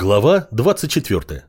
Глава 24.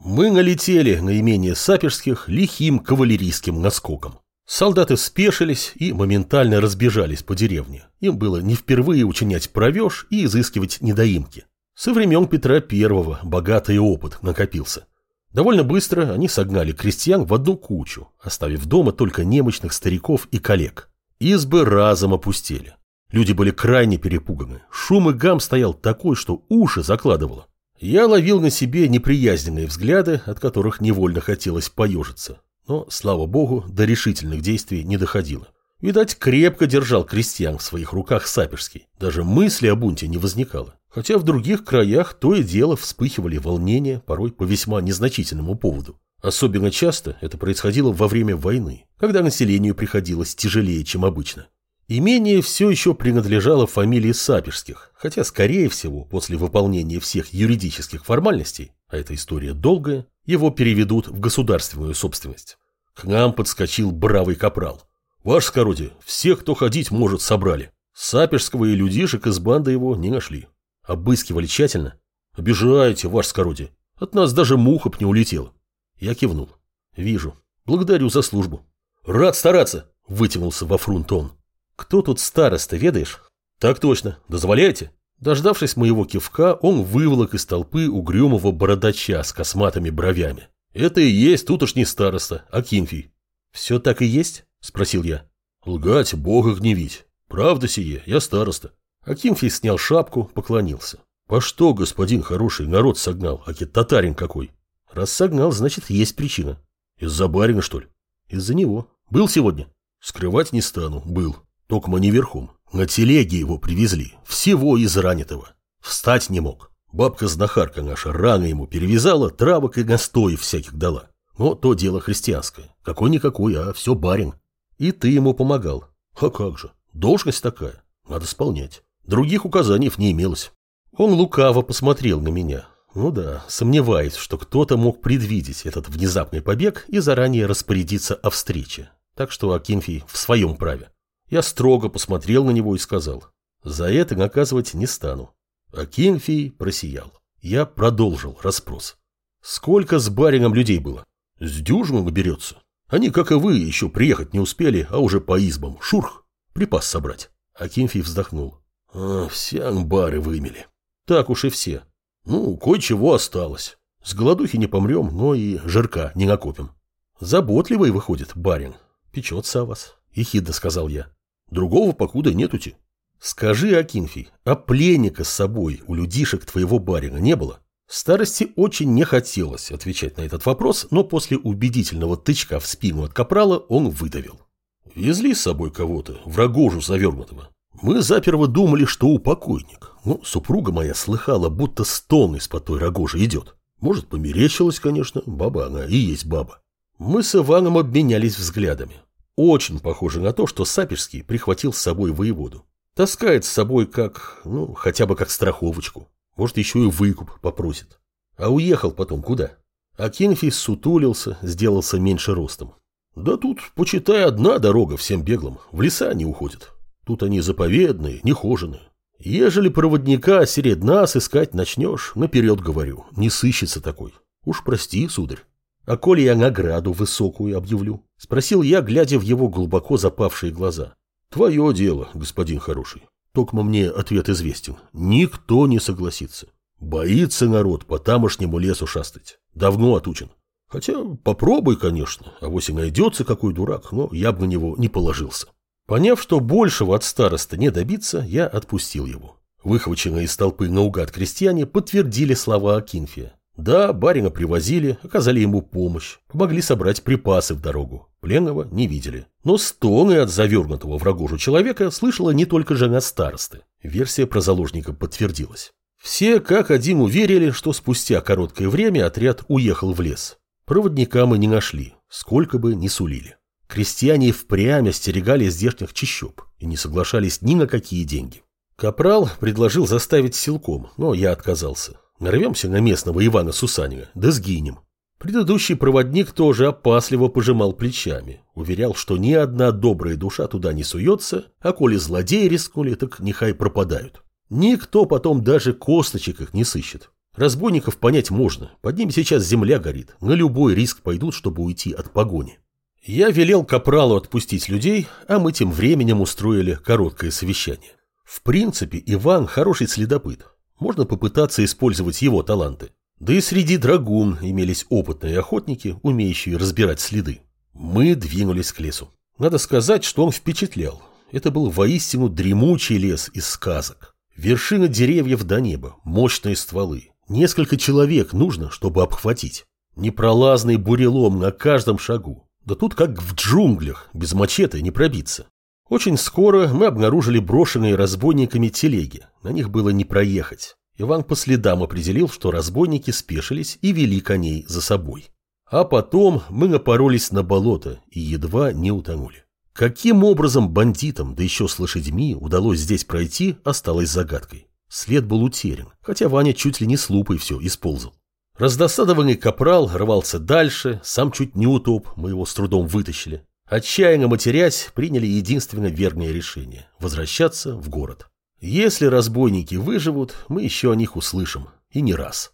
Мы налетели на имение Саперских лихим кавалерийским наскоком. Солдаты спешились и моментально разбежались по деревне. Им было не впервые учинять провеж и изыскивать недоимки. Со времен Петра I богатый опыт накопился. Довольно быстро они согнали крестьян в одну кучу, оставив дома только немощных стариков и коллег. Избы разом опустели. Люди были крайне перепуганы. Шум и гам стоял такой, что уши закладывало. Я ловил на себе неприязненные взгляды, от которых невольно хотелось поежиться. Но, слава богу, до решительных действий не доходило. Видать, крепко держал крестьян в своих руках Саперский. Даже мысли о бунте не возникало. Хотя в других краях то и дело вспыхивали волнения, порой по весьма незначительному поводу. Особенно часто это происходило во время войны, когда населению приходилось тяжелее, чем обычно. Имение все еще принадлежало фамилии Саперских, хотя, скорее всего, после выполнения всех юридических формальностей, а эта история долгая, его переведут в государственную собственность. К нам подскочил бравый капрал. «Ваше скородие, всех, кто ходить может, собрали. Саперского и людишек из банды его не нашли. Обыскивали тщательно. Обижаете, ваше скородие. От нас даже муха б не улетела». Я кивнул. «Вижу. Благодарю за службу». «Рад стараться», — вытянулся во фрунт он. «Кто тут староста, ведаешь?» «Так точно. Дозволяете?» Дождавшись моего кивка, он выволок из толпы угрюмого бородача с косматыми бровями. «Это и есть тутошний староста, Акинфий». «Все так и есть?» – спросил я. «Лгать, бога гневить. Правда сие, я староста». Акинфий снял шапку, поклонился. «По что, господин хороший, народ согнал, аки татарин какой?» «Раз согнал, значит, есть причина». «Из-за барина, что ли?» «Из-за него. Был сегодня?» «Скрывать не стану, был. Токма не верхом. На телеге его привезли, всего изранитого. Встать не мог. Бабка-знахарка наша рано ему перевязала, травок и настоев всяких дала. Но то дело христианское. Какой-никакой, а все барин. И ты ему помогал. А как же, должность такая. Надо исполнять. Других указаний не имелось. Он лукаво посмотрел на меня. Ну да, сомневаюсь, что кто-то мог предвидеть этот внезапный побег и заранее распорядиться о встрече. Так что Акинфий в своем праве. Я строго посмотрел на него и сказал, за это наказывать не стану. А Кенфий просиял. Я продолжил расспрос. Сколько с барином людей было? С дюжином берется. Они, как и вы, еще приехать не успели, а уже по избам. Шурх, припас собрать. Акинфий вздохнул. А, все амбары вымели. Так уж и все. Ну, кое-чего осталось. С голодухи не помрем, но и жирка не накопим. Заботливый выходит барин. Печется о вас, ехидно сказал я. Другого покуда нетути. Скажи, Акинфий, а пленника с собой у людишек твоего барина не было? Старости очень не хотелось отвечать на этот вопрос, но после убедительного тычка в спину от капрала он выдавил. Везли с собой кого-то, врагожу завернутого. Мы заперво думали, что у покойник. Но супруга моя слыхала, будто стон из-под той рогожи идет. Может, померещилась, конечно, баба она и есть баба. Мы с Иваном обменялись взглядами. Очень похоже на то, что Саперский прихватил с собой воеводу. Таскает с собой как, ну, хотя бы как страховочку. Может, еще и выкуп попросит. А уехал потом куда? А Кенфи сутулился, сделался меньше ростом. Да тут, почитай, одна дорога всем беглым. В леса не уходят. Тут они заповедные, нехоженые. Ежели проводника средь нас искать начнешь, наперед говорю, не сыщется такой. Уж прости, сударь. А коли я награду высокую объявлю? Спросил я, глядя в его глубоко запавшие глаза. Твое дело, господин хороший. Токмо мне ответ известен. Никто не согласится. Боится народ по тамошнему лесу шастать. Давно отучен. Хотя попробуй, конечно, а вось и найдется какой дурак, но я бы на него не положился. Поняв, что большего от староста не добиться, я отпустил его. Выхваченные из толпы наугад крестьяне подтвердили слова Акинфия. Да, барина привозили, оказали ему помощь, помогли собрать припасы в дорогу. Пленного не видели. Но стоны от завернутого в рогожу человека слышала не только жена старосты. Версия про заложника подтвердилась. Все как один уверили, что спустя короткое время отряд уехал в лес. Проводника мы не нашли, сколько бы ни сулили. Крестьяне впрямь остерегали здешних чащоб и не соглашались ни на какие деньги. Капрал предложил заставить силком, но я отказался. Нарвемся на местного Ивана Сусанина, да сгинем. Предыдущий проводник тоже опасливо пожимал плечами, уверял, что ни одна добрая душа туда не суется, а коли злодеи рискнули, так нехай пропадают. Никто потом даже косточек их не сыщет. Разбойников понять можно, под ними сейчас земля горит, на любой риск пойдут, чтобы уйти от погони. Я велел Капралу отпустить людей, а мы тем временем устроили короткое совещание. В принципе, Иван хороший следопыт. Можно попытаться использовать его таланты. Да и среди драгун имелись опытные охотники, умеющие разбирать следы. Мы двинулись к лесу. Надо сказать, что он впечатлял. Это был воистину дремучий лес из сказок. Вершина деревьев до неба, мощные стволы. Несколько человек нужно, чтобы обхватить. Непролазный бурелом на каждом шагу. Да тут как в джунглях, без мачете не пробиться. Очень скоро мы обнаружили брошенные разбойниками телеги. На них было не проехать. Иван по следам определил, что разбойники спешились и вели коней за собой. А потом мы напоролись на болото и едва не утонули. Каким образом бандитам, да еще с лошадьми, удалось здесь пройти, осталось загадкой. След был утерян, хотя Ваня чуть ли не с лупой все исползал. Раздосадованный капрал рвался дальше, сам чуть не утоп, мы его с трудом вытащили. Отчаянно матерясь, приняли единственно верное решение – возвращаться в город. Если разбойники выживут, мы еще о них услышим, и не раз.